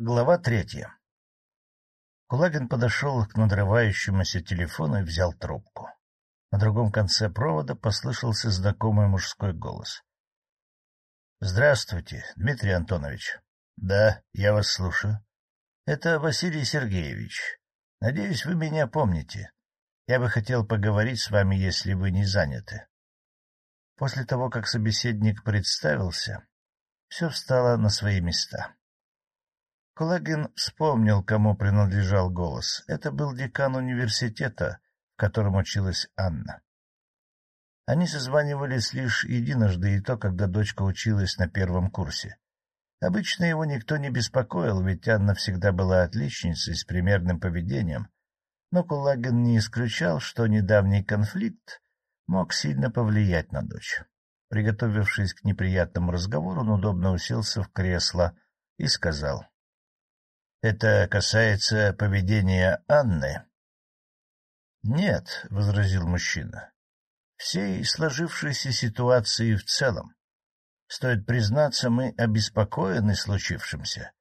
Глава третья Кулагин подошел к надрывающемуся телефону и взял трубку. На другом конце провода послышался знакомый мужской голос. — Здравствуйте, Дмитрий Антонович. — Да, я вас слушаю. — Это Василий Сергеевич. Надеюсь, вы меня помните. Я бы хотел поговорить с вами, если вы не заняты. После того, как собеседник представился, все встало на свои места. Кулагин вспомнил, кому принадлежал голос. Это был декан университета, в котором училась Анна. Они созванивались лишь единожды, и то, когда дочка училась на первом курсе. Обычно его никто не беспокоил, ведь Анна всегда была отличницей с примерным поведением, но Кулагин не исключал, что недавний конфликт мог сильно повлиять на дочь. Приготовившись к неприятному разговору, он удобно уселся в кресло и сказал — это касается поведения Анны? — Нет, — возразил мужчина, — всей сложившейся ситуации в целом. Стоит признаться, мы обеспокоены случившимся.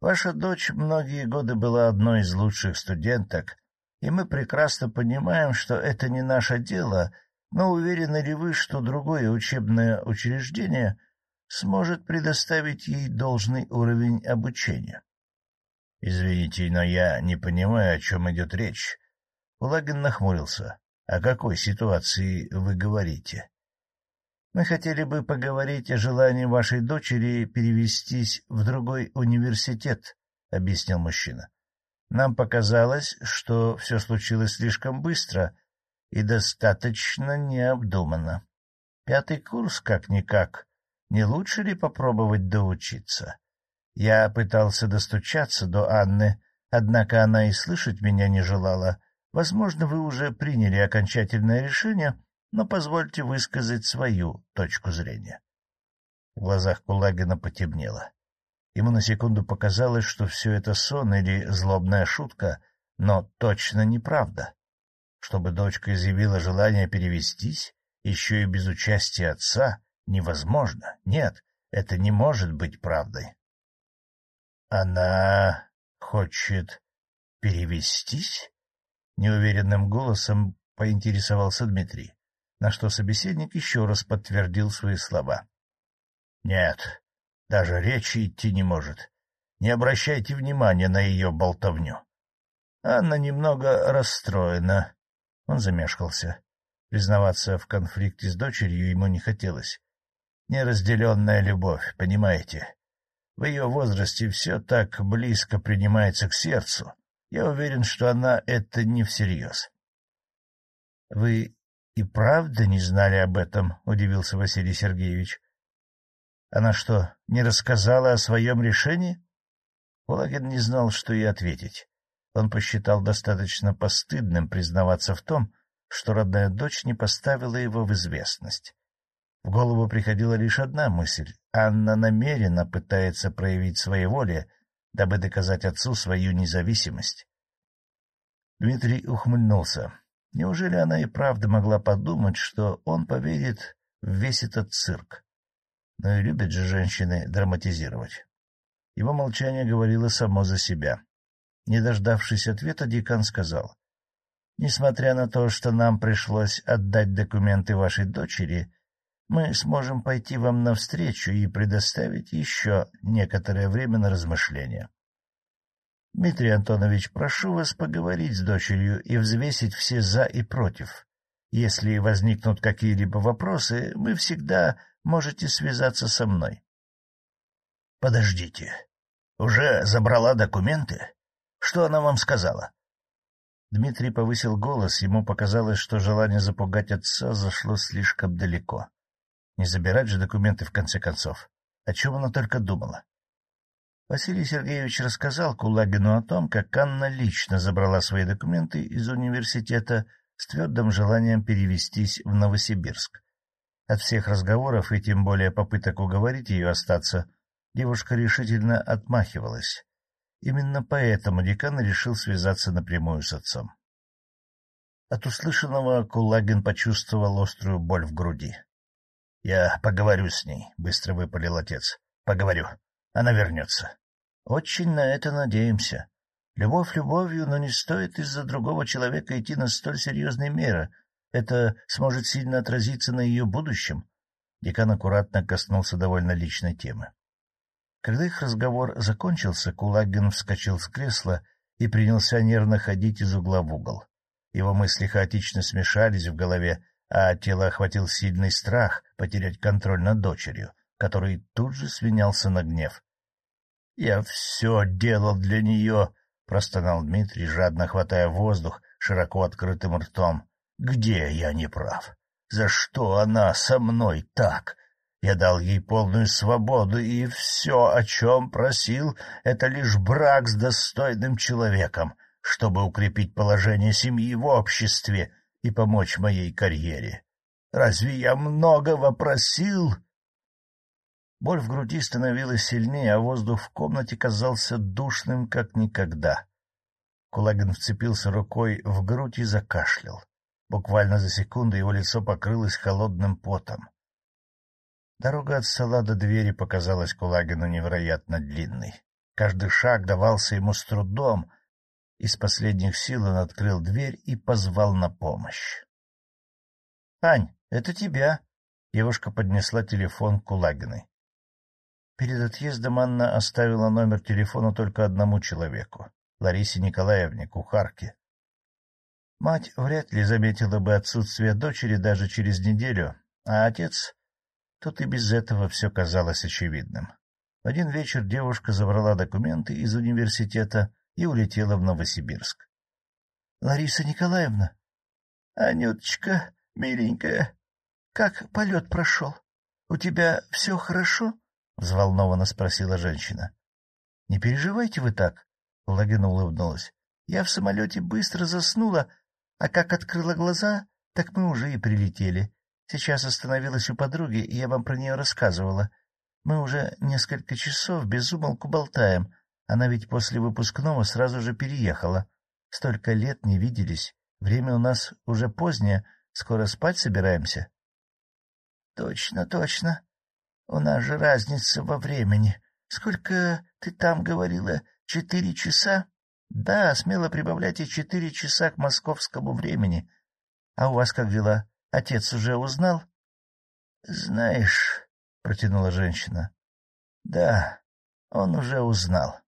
Ваша дочь многие годы была одной из лучших студенток, и мы прекрасно понимаем, что это не наше дело, но уверены ли вы, что другое учебное учреждение сможет предоставить ей должный уровень обучения? — Извините, но я не понимаю, о чем идет речь. Улагин нахмурился. — О какой ситуации вы говорите? — Мы хотели бы поговорить о желании вашей дочери перевестись в другой университет, — объяснил мужчина. — Нам показалось, что все случилось слишком быстро и достаточно необдуманно. Пятый курс, как-никак, не лучше ли попробовать доучиться? Я пытался достучаться до Анны, однако она и слышать меня не желала. Возможно, вы уже приняли окончательное решение, но позвольте высказать свою точку зрения. В глазах Кулагина потемнело. Ему на секунду показалось, что все это сон или злобная шутка, но точно неправда. Чтобы дочка изъявила желание перевестись, еще и без участия отца, невозможно. Нет, это не может быть правдой. Она хочет перевестись? Неуверенным голосом поинтересовался Дмитрий, на что собеседник еще раз подтвердил свои слова. — Нет, даже речи идти не может. Не обращайте внимания на ее болтовню. Анна немного расстроена. Он замешкался. Признаваться в конфликте с дочерью ему не хотелось. Неразделенная любовь, понимаете? В ее возрасте все так близко принимается к сердцу. Я уверен, что она это не всерьез. — Вы и правда не знали об этом? — удивился Василий Сергеевич. — Она что, не рассказала о своем решении? Кулагин не знал, что и ответить. Он посчитал достаточно постыдным признаваться в том, что родная дочь не поставила его в известность. В голову приходила лишь одна мысль. Анна намеренно пытается проявить своеволие, дабы доказать отцу свою независимость. Дмитрий ухмыльнулся. Неужели она и правда могла подумать, что он поверит в весь этот цирк? Но и любят же женщины драматизировать. Его молчание говорило само за себя. Не дождавшись ответа, декан сказал. — Несмотря на то, что нам пришлось отдать документы вашей дочери, мы сможем пойти вам навстречу и предоставить еще некоторое время на размышления. Дмитрий Антонович, прошу вас поговорить с дочерью и взвесить все «за» и «против». Если возникнут какие-либо вопросы, вы всегда можете связаться со мной. — Подождите. Уже забрала документы? Что она вам сказала? Дмитрий повысил голос, ему показалось, что желание запугать отца зашло слишком далеко. Не забирать же документы в конце концов. О чем она только думала. Василий Сергеевич рассказал Кулагину о том, как Анна лично забрала свои документы из университета с твердым желанием перевестись в Новосибирск. От всех разговоров и тем более попыток уговорить ее остаться, девушка решительно отмахивалась. Именно поэтому декан решил связаться напрямую с отцом. От услышанного Кулагин почувствовал острую боль в груди. — Я поговорю с ней, — быстро выпалил отец. — Поговорю. Она вернется. — Очень на это надеемся. Любовь любовью, но не стоит из-за другого человека идти на столь серьезные меры. Это сможет сильно отразиться на ее будущем. Декан аккуратно коснулся довольно личной темы. Когда их разговор закончился, Кулагин вскочил с кресла и принялся нервно ходить из угла в угол. Его мысли хаотично смешались в голове, а тело охватил сильный страх потерять контроль над дочерью, который тут же свинялся на гнев. — Я все делал для нее, — простонал Дмитрий, жадно хватая воздух широко открытым ртом. — Где я не прав? За что она со мной так? Я дал ей полную свободу, и все, о чем просил, — это лишь брак с достойным человеком, чтобы укрепить положение семьи в обществе и помочь моей карьере. Разве я многого просил? Боль в груди становилась сильнее, а воздух в комнате казался душным, как никогда. Кулагин вцепился рукой в грудь и закашлял. Буквально за секунду его лицо покрылось холодным потом. Дорога от стола до двери показалась Кулагину невероятно длинной. Каждый шаг давался ему с трудом. Из последних сил он открыл дверь и позвал на помощь. — Ань, это тебя! — девушка поднесла телефон к Кулагиной. Перед отъездом Анна оставила номер телефона только одному человеку — Ларисе Николаевне, кухарке. Мать вряд ли заметила бы отсутствие дочери даже через неделю, а отец... Тут и без этого все казалось очевидным. В один вечер девушка забрала документы из университета и улетела в Новосибирск. — Лариса Николаевна? — Анюточка, миленькая, как полет прошел? У тебя все хорошо? — взволнованно спросила женщина. — Не переживайте вы так, — Лагина улыбнулась. — Я в самолете быстро заснула, а как открыла глаза, так мы уже и прилетели. Сейчас остановилась у подруги, и я вам про нее рассказывала. Мы уже несколько часов без умолку болтаем. Она ведь после выпускного сразу же переехала. Столько лет не виделись. Время у нас уже позднее, скоро спать собираемся. — Точно, точно. У нас же разница во времени. Сколько ты там говорила? Четыре часа? Да, смело прибавляйте четыре часа к московскому времени. А у вас как дела? Отец уже узнал? — Знаешь, — протянула женщина. — Да, он уже узнал.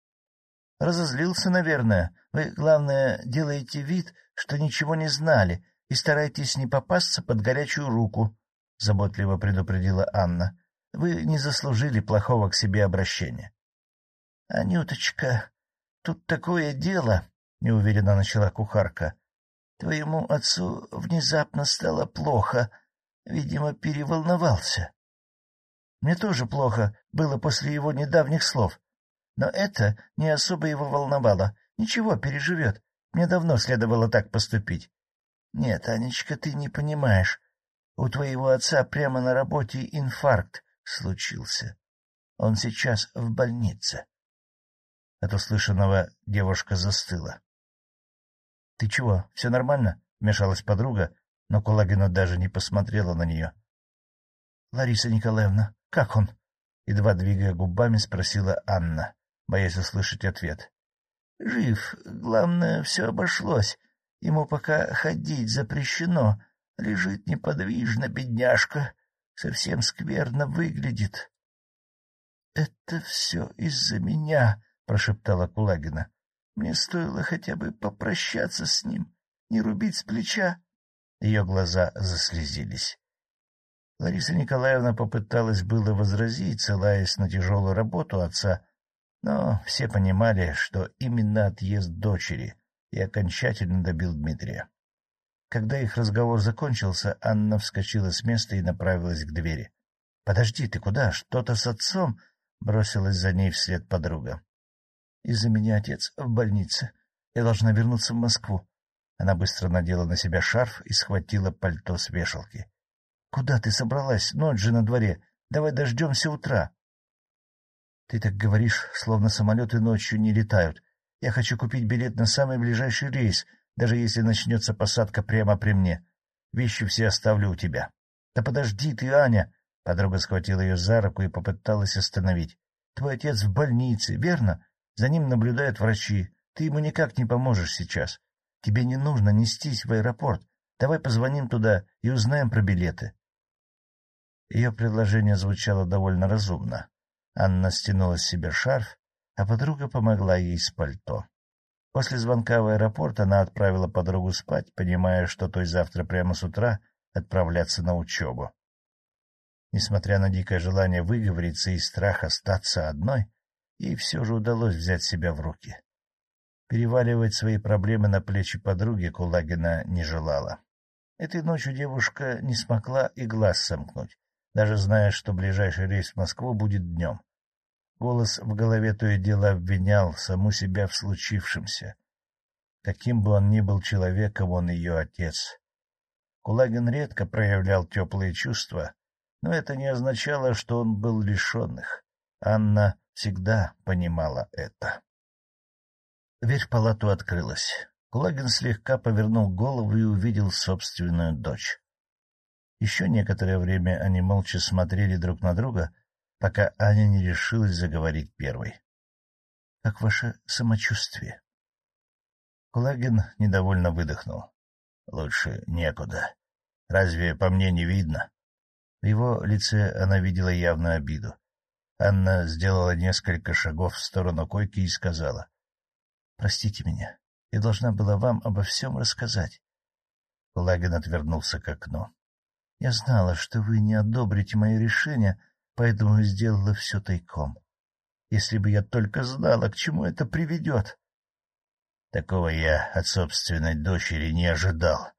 Разозлился, наверное. Вы, главное, делаете вид, что ничего не знали, и старайтесь не попасться под горячую руку, — заботливо предупредила Анна. Вы не заслужили плохого к себе обращения. — Анюточка, тут такое дело, — неуверенно начала кухарка. — Твоему отцу внезапно стало плохо. Видимо, переволновался. Мне тоже плохо было после его недавних слов. Но это не особо его волновало. Ничего, переживет. Мне давно следовало так поступить. Нет, Анечка, ты не понимаешь. У твоего отца прямо на работе инфаркт случился. Он сейчас в больнице. От услышанного девушка застыла. — Ты чего, все нормально? — вмешалась подруга, но Кулагина даже не посмотрела на нее. — Лариса Николаевна, как он? — едва двигая губами, спросила Анна, боясь услышать ответ. — Жив. Главное, все обошлось. Ему пока ходить запрещено. Лежит неподвижно, бедняжка совсем скверно выглядит. — Это все из-за меня, — прошептала Кулагина. — Мне стоило хотя бы попрощаться с ним, не рубить с плеча. Ее глаза заслезились. Лариса Николаевна попыталась было возразить, ссылаясь на тяжелую работу отца, но все понимали, что именно отъезд дочери и окончательно добил Дмитрия. Когда их разговор закончился, Анна вскочила с места и направилась к двери. — Подожди, ты куда? Что-то с отцом? — бросилась за ней вслед подруга. — Из-за меня отец в больнице. Я должна вернуться в Москву. Она быстро надела на себя шарф и схватила пальто с вешалки. — Куда ты собралась? Ночь же на дворе. Давай дождемся утра. — Ты так говоришь, словно самолеты ночью не летают. Я хочу купить билет на самый ближайший рейс — даже если начнется посадка прямо при мне. Вещи все оставлю у тебя. — Да подожди ты, Аня! — подруга схватила ее за руку и попыталась остановить. — Твой отец в больнице, верно? За ним наблюдают врачи. Ты ему никак не поможешь сейчас. Тебе не нужно нестись в аэропорт. Давай позвоним туда и узнаем про билеты. Ее предложение звучало довольно разумно. Анна стянула с себя шарф, а подруга помогла ей с пальто. После звонка в аэропорт она отправила подругу спать, понимая, что той завтра прямо с утра отправляться на учебу. Несмотря на дикое желание выговориться и страх остаться одной, ей все же удалось взять себя в руки. Переваливать свои проблемы на плечи подруги Кулагина не желала. Этой ночью девушка не смогла и глаз сомкнуть, даже зная, что ближайший рейс в Москву будет днем. Голос в голове то и дело обвинял саму себя в случившемся. Каким бы он ни был человеком, он ее отец. Кулагин редко проявлял теплые чувства, но это не означало, что он был лишенных. Анна всегда понимала это. Дверь в палату открылась. Кулагин слегка повернул голову и увидел собственную дочь. Еще некоторое время они молча смотрели друг на друга, пока Аня не решилась заговорить первой. — Как ваше самочувствие? Кулагин недовольно выдохнул. — Лучше некуда. Разве по мне не видно? В его лице она видела явную обиду. Анна сделала несколько шагов в сторону койки и сказала. — Простите меня, я должна была вам обо всем рассказать. Лагин отвернулся к окну. — Я знала, что вы не одобрите мое решение, поэтому сделала все тайком. Если бы я только знала, к чему это приведет. Такого я от собственной дочери не ожидал.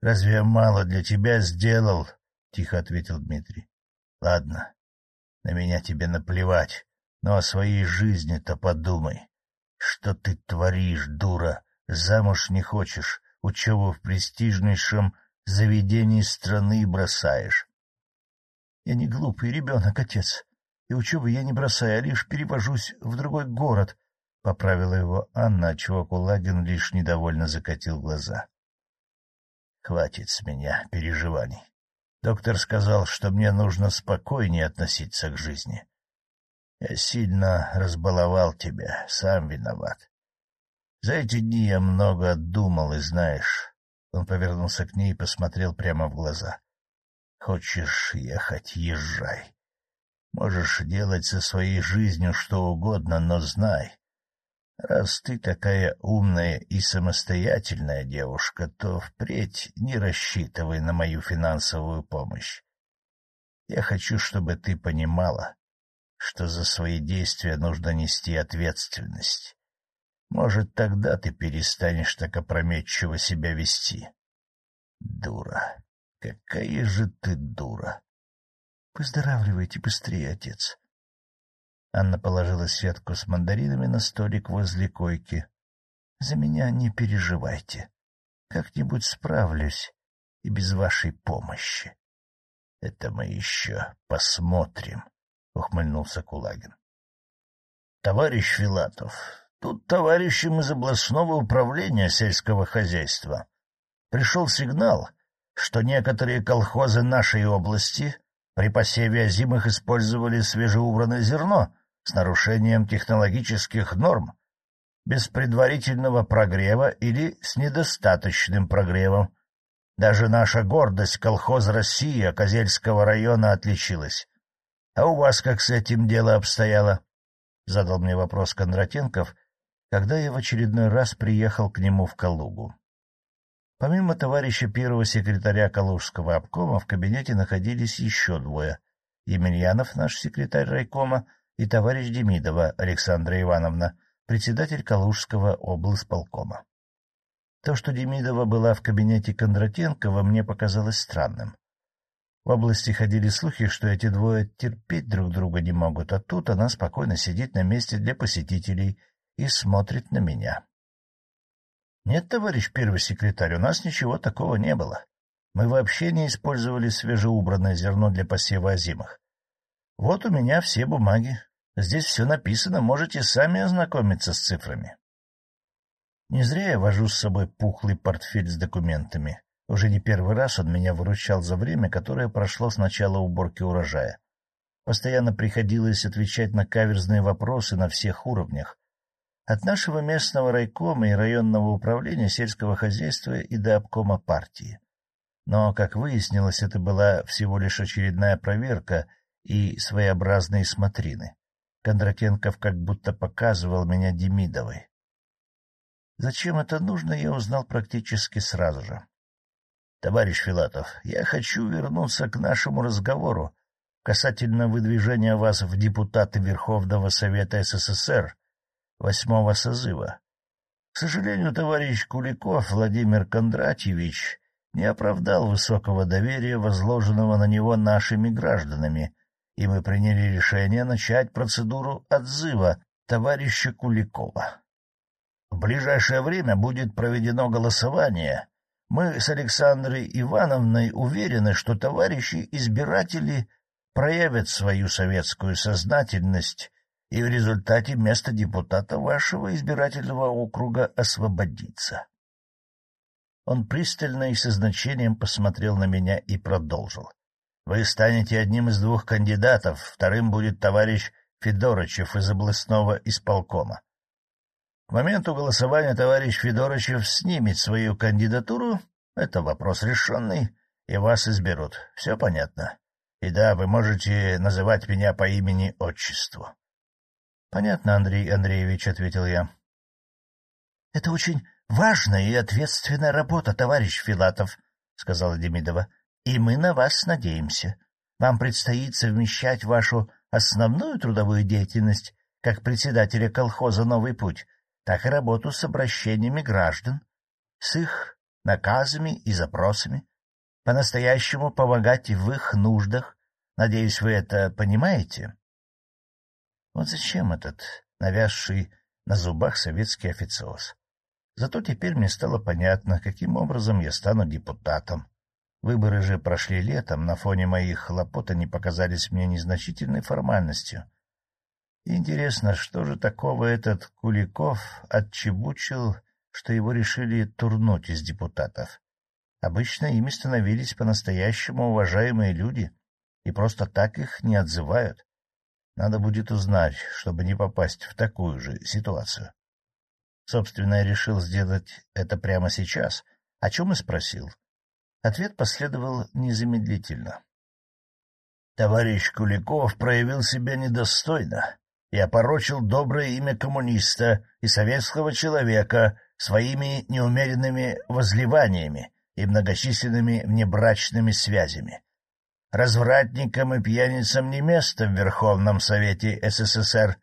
Разве я мало для тебя сделал? — тихо ответил Дмитрий. — Ладно, на меня тебе наплевать, но о своей жизни-то подумай. Что ты творишь, дура? Замуж не хочешь, учебу в престижнейшем заведении страны бросаешь. — Я не глупый ребенок, отец, и учебу я не бросаю, а лишь перевожусь в другой город, — поправила его Анна, отчего Кулагин лишь недовольно закатил глаза. — Хватит с меня переживаний. Доктор сказал, что мне нужно спокойнее относиться к жизни. Я сильно разбаловал тебя, сам виноват. За эти дни я много думал, и знаешь... Он повернулся к ней и посмотрел прямо в глаза. — Хочешь ехать — езжай. Можешь делать со своей жизнью что угодно, но знай, Раз ты такая умная и самостоятельная девушка, то впредь не рассчитывай на мою финансовую помощь. Я хочу, чтобы ты понимала, что за свои действия нужно нести ответственность. Может, тогда ты перестанешь так опрометчиво себя вести. Дура. Какая же ты дура. Выздоравливайте быстрее, отец. Анна положила сетку с мандаринами на столик возле койки. — За меня не переживайте. Как-нибудь справлюсь и без вашей помощи. — Это мы еще посмотрим, — ухмыльнулся Кулагин. — Товарищ Филатов, тут товарищам из областного управления сельского хозяйства пришел сигнал, что некоторые колхозы нашей области при посеве озимых использовали свежеубранное зерно — с нарушением технологических норм, без предварительного прогрева или с недостаточным прогревом. Даже наша гордость колхоз «Россия» Козельского района отличилась. А у вас как с этим дело обстояло? — задал мне вопрос Кондратенков, когда я в очередной раз приехал к нему в Калугу. Помимо товарища первого секретаря Калужского обкома в кабинете находились еще двое. Емельянов, наш секретарь райкома, и товарищ Демидова Александра Ивановна, председатель Калужского облсполкома. То, что Демидова была в кабинете Кондратенкова, мне показалось странным. В области ходили слухи, что эти двое терпеть друг друга не могут, а тут она спокойно сидит на месте для посетителей и смотрит на меня. — Нет, товарищ первый секретарь, у нас ничего такого не было. Мы вообще не использовали свежеубранное зерно для посева озимых. Вот у меня все бумаги. Здесь все написано, можете сами ознакомиться с цифрами. Не зря я вожу с собой пухлый портфель с документами. Уже не первый раз он меня выручал за время, которое прошло с начала уборки урожая. Постоянно приходилось отвечать на каверзные вопросы на всех уровнях, От нашего местного райкома и районного управления сельского хозяйства и до обкома партии. Но, как выяснилось, это была всего лишь очередная проверка и своеобразные смотрины. Кондратенков как будто показывал меня Демидовой. Зачем это нужно, я узнал практически сразу же. — Товарищ Филатов, я хочу вернуться к нашему разговору касательно выдвижения вас в депутаты Верховного Совета СССР восьмого созыва. К сожалению, товарищ Куликов Владимир Кондратьевич не оправдал высокого доверия, возложенного на него нашими гражданами, и мы приняли решение начать процедуру отзыва товарища Куликова. В ближайшее время будет проведено голосование. Мы с Александрой Ивановной уверены, что товарищи избиратели проявят свою советскую сознательность, и в результате место депутата вашего избирательного округа освободится. Он пристально и со значением посмотрел на меня и продолжил. — Вы станете одним из двух кандидатов, вторым будет товарищ Федорычев из областного исполкома. К моменту голосования товарищ Федорычев снимет свою кандидатуру, это вопрос решенный, и вас изберут. Все понятно. И да, вы можете называть меня по имени-отчеству. — Понятно, Андрей Андреевич, — ответил я. — Это очень Важная и ответственная работа, товарищ Филатов, — сказала Демидова, — и мы на вас надеемся. Вам предстоит совмещать вашу основную трудовую деятельность как председателя колхоза «Новый путь», так и работу с обращениями граждан, с их наказами и запросами, по-настоящему помогать в их нуждах. Надеюсь, вы это понимаете? Вот зачем этот навязший на зубах советский официоз? Зато теперь мне стало понятно, каким образом я стану депутатом. Выборы же прошли летом, на фоне моих хлопот они показались мне незначительной формальностью. Интересно, что же такого этот Куликов отчебучил, что его решили турнуть из депутатов? Обычно ими становились по-настоящему уважаемые люди, и просто так их не отзывают. Надо будет узнать, чтобы не попасть в такую же ситуацию. Собственно, я решил сделать это прямо сейчас, о чем и спросил. Ответ последовал незамедлительно. Товарищ Куликов проявил себя недостойно и опорочил доброе имя коммуниста и советского человека своими неумеренными возливаниями и многочисленными внебрачными связями. Развратникам и пьяницам не место в Верховном Совете СССР,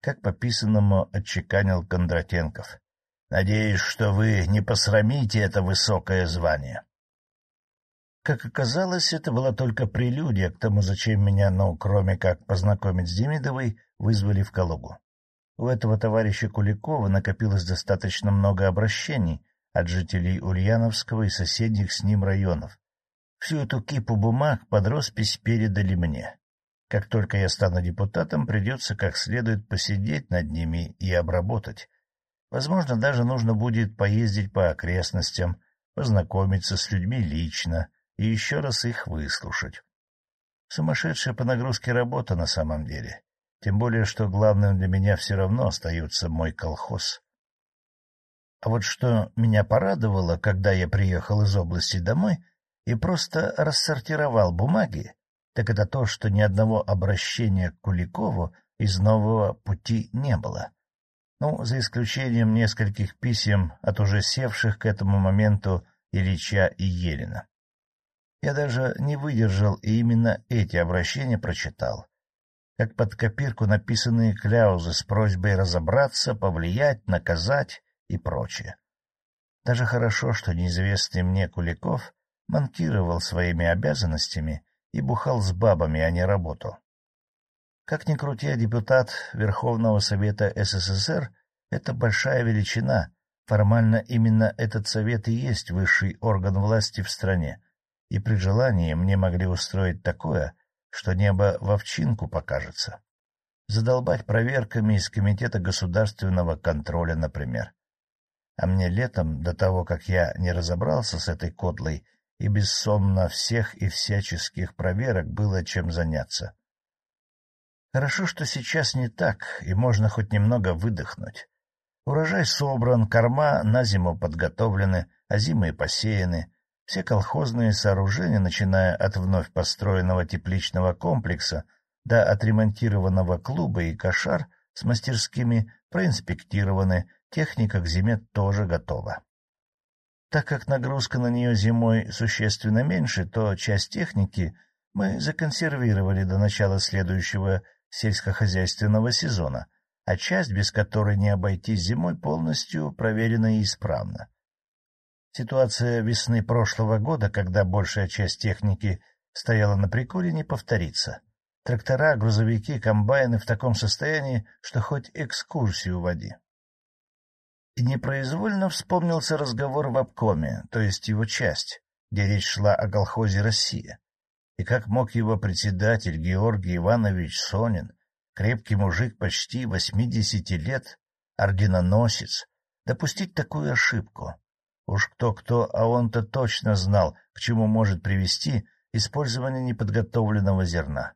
как по писанному отчеканил Кондратенков. — Надеюсь, что вы не посрамите это высокое звание. Как оказалось, это была только прелюдия к тому, зачем меня, ну, кроме как познакомить с Демидовой, вызвали в Калугу. У этого товарища Куликова накопилось достаточно много обращений от жителей Ульяновского и соседних с ним районов. Всю эту кипу бумаг под роспись передали мне. Как только я стану депутатом, придется как следует посидеть над ними и обработать. Возможно, даже нужно будет поездить по окрестностям, познакомиться с людьми лично и еще раз их выслушать. Сумасшедшая по нагрузке работа на самом деле. Тем более, что главным для меня все равно остается мой колхоз. А вот что меня порадовало, когда я приехал из области домой и просто рассортировал бумаги, так это то, что ни одного обращения к Куликову из нового пути не было. Ну, за исключением нескольких писем от уже севших к этому моменту Ильича и Елена. Я даже не выдержал и именно эти обращения прочитал. Как под копирку написанные кляузы с просьбой разобраться, повлиять, наказать и прочее. Даже хорошо, что неизвестный мне Куликов манкировал своими обязанностями и бухал с бабами, а не работал. Как ни крути, а депутат Верховного Совета СССР — это большая величина. Формально именно этот совет и есть высший орган власти в стране, и при желании мне могли устроить такое, что небо в овчинку покажется. Задолбать проверками из Комитета государственного контроля, например. А мне летом, до того, как я не разобрался с этой кодлой, и бессонно всех и всяческих проверок было чем заняться. Хорошо, что сейчас не так, и можно хоть немного выдохнуть. Урожай собран, корма на зиму подготовлены, а зимы посеяны. Все колхозные сооружения, начиная от вновь построенного тепличного комплекса до отремонтированного клуба и кошар с мастерскими, проинспектированы, техника к зиме тоже готова. Так как нагрузка на нее зимой существенно меньше, то часть техники мы законсервировали до начала следующего сельскохозяйственного сезона, а часть, без которой не обойтись зимой, полностью проверена и исправна. Ситуация весны прошлого года, когда большая часть техники стояла на приколе, не повторится. Трактора, грузовики, комбайны в таком состоянии, что хоть экскурсию води. И непроизвольно вспомнился разговор в обкоме, то есть его часть, где речь шла о колхозе «Россия». И как мог его председатель Георгий Иванович Сонин, крепкий мужик почти восьмидесяти лет, орденоносец, допустить такую ошибку? Уж кто-кто, а он-то точно знал, к чему может привести использование неподготовленного зерна.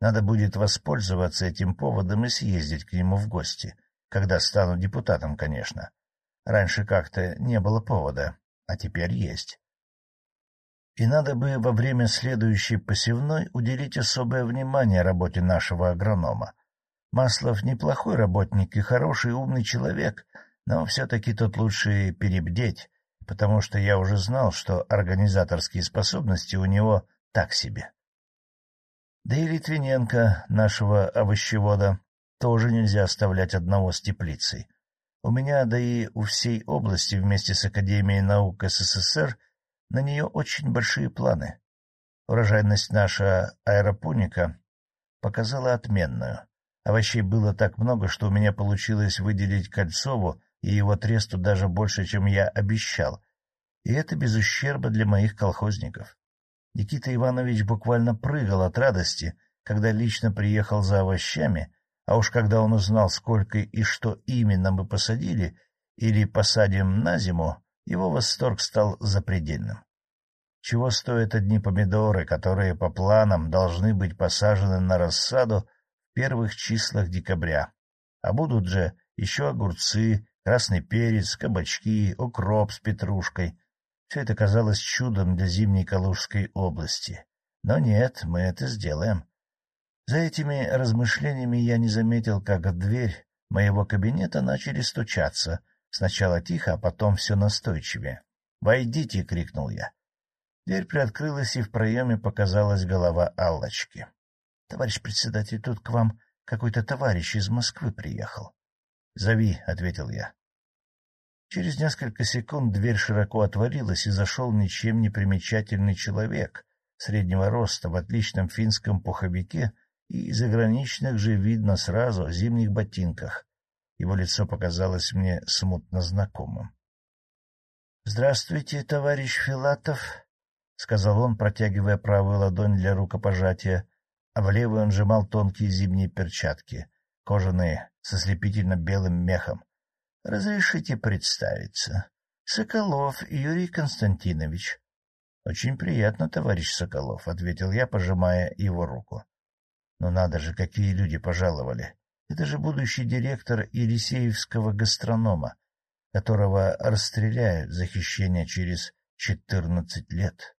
Надо будет воспользоваться этим поводом и съездить к нему в гости, когда стану депутатом, конечно. Раньше как-то не было повода, а теперь есть. И надо бы во время следующей посевной уделить особое внимание работе нашего агронома. Маслов неплохой работник и хороший умный человек, но все-таки тут лучше перебдеть, потому что я уже знал, что организаторские способности у него так себе. Да и Литвиненко, нашего овощевода, тоже нельзя оставлять одного с теплицей. У меня, да и у всей области вместе с Академией наук СССР на нее очень большие планы. Урожайность наша аэропоника показала отменную. Овощей было так много, что у меня получилось выделить Кольцову и его тресту даже больше, чем я обещал. И это без ущерба для моих колхозников. Никита Иванович буквально прыгал от радости, когда лично приехал за овощами, а уж когда он узнал, сколько и что именно мы посадили или посадим на зиму, его восторг стал запредельным. Чего стоят одни помидоры, которые по планам должны быть посажены на рассаду в первых числах декабря, а будут же еще огурцы, красный перец, кабачки, укроп с петрушкой. Все это казалось чудом для зимней Калужской области. Но нет, мы это сделаем. За этими размышлениями я не заметил, как в дверь моего кабинета начали стучаться, Сначала тихо, а потом все настойчивее. «Войдите!» — крикнул я. Дверь приоткрылась, и в проеме показалась голова Аллочки. — Товарищ председатель, тут к вам какой-то товарищ из Москвы приехал. — Зови, — ответил я. Через несколько секунд дверь широко отворилась, и зашел ничем не примечательный человек среднего роста в отличном финском пуховике и заграничных же видно сразу зимних ботинках. Его лицо показалось мне смутно знакомым. — Здравствуйте, товарищ Филатов, — сказал он, протягивая правую ладонь для рукопожатия, а в левую он сжимал тонкие зимние перчатки, кожаные, со слепительно-белым мехом. — Разрешите представиться. Соколов Юрий Константинович. — Очень приятно, товарищ Соколов, — ответил я, пожимая его руку. — Но надо же, какие люди пожаловали. Это же будущий директор Елисеевского гастронома, которого расстреляют за хищение через четырнадцать лет.